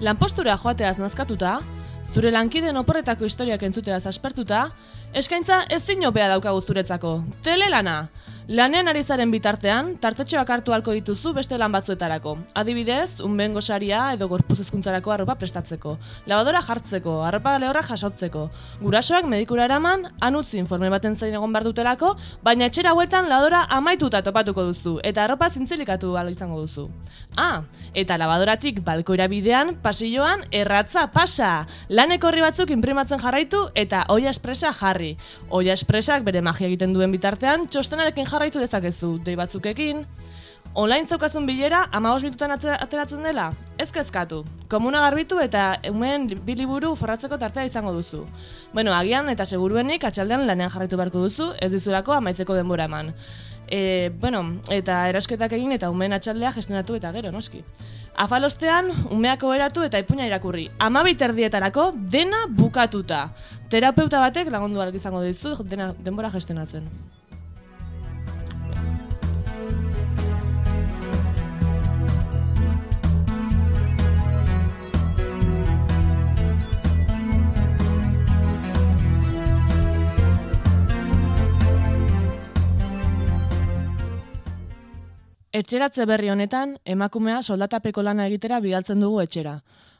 Lanpostura joateaz nazkatuta, zure lankideen oporretako historiak entzuteaz aspertuta, eskaintza ez zinopea daukagu zuretzako. Telelana! Lanean ari zaren bitartean, tartetxoak hartu halko dituzu beste lan batzuetarako. Adibidez, unben gosaria edo gorpuz ezkuntzarako arropa prestatzeko. Lavadora jartzeko, arropa lehorra jasotzeko. Gurasoak medikura eraman, anutzi informe baten zein egon behar dutelako, baina etxera huetan lavadora amaituta topatuko duzu, eta arropa zintzilikatu ala izango duzu. Ah, eta lavadoratik balkoira bidean, pasilloan, erratza pasa! Laneko horri batzuk imprimatzen jarraitu eta oia espresa jarri. Oia espresak bere magia egiten duen bitartean, txostenarekin jarraitu dezakezu, dei batzukekin. Online zaukazun bilera, amabos minutan ateratzen dela? Ez kezkatu. Komuna garbitu eta hemen biliburu forratzeko tartea izango duzu. Bueno, agian eta seguruenik atxaldean lanean jarraitu beharko duzu, ez dizulako amaitzeko denbora eman. E, bueno, eta erasketak egin eta umeen atxaldea gestionatu eta gero, noski. Afalostean, umeak oheratu eta ipuña irakurri. Amabit erdietarako dena bukatuta. Terapeuta batek lagundu izango dizu dena denbora gestionatzen. Etxeratze berri honetan, emakumea soldatapeko lana egitera bidaltzen dugu etxera.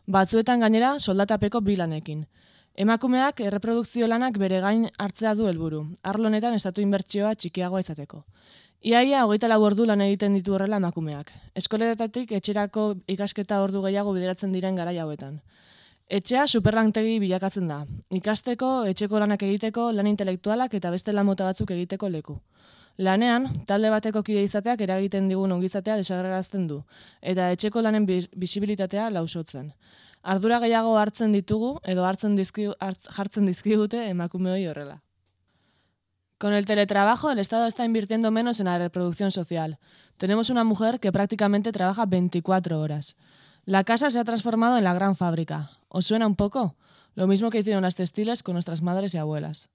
Batzuetan gainera soldatapeko bilanekin. Emakumeak erreprodukzio lanak bere gain hartzea du helburu. Arlo honetan estatu inbertsioa txikiagoa izateko. Iaia hogeita lau ordu lan egiten ditu horrela emakumeak. Eskoletatik etxerako ikasketa ordu gehiago bideratzen diren garai hauetan. Etxea superlantegi bilakatzen da. Ikasteko, etxeko lanak egiteko, lan intelektualak eta beste lan mota batzuk egiteko leku. Lanean, talde bateko kide izateak eragiten digun ongizatea desagerrarazten du, eta etxeko lanen bi- bisibilitatea lausotzen. Ardura gehiago hartzen ditugu edo hartzen dizki, hartz, jartzen dizkigute emakumeoi horrela. Con el teletrabajo, el Estado está invirtiendo menos en la reproducción social. Tenemos una mujer que prácticamente trabaja 24 horas. La casa se ha transformado en la gran fábrica. ¿Os suena un poco? Lo mismo que hicieron las textiles con nuestras madres y abuelas.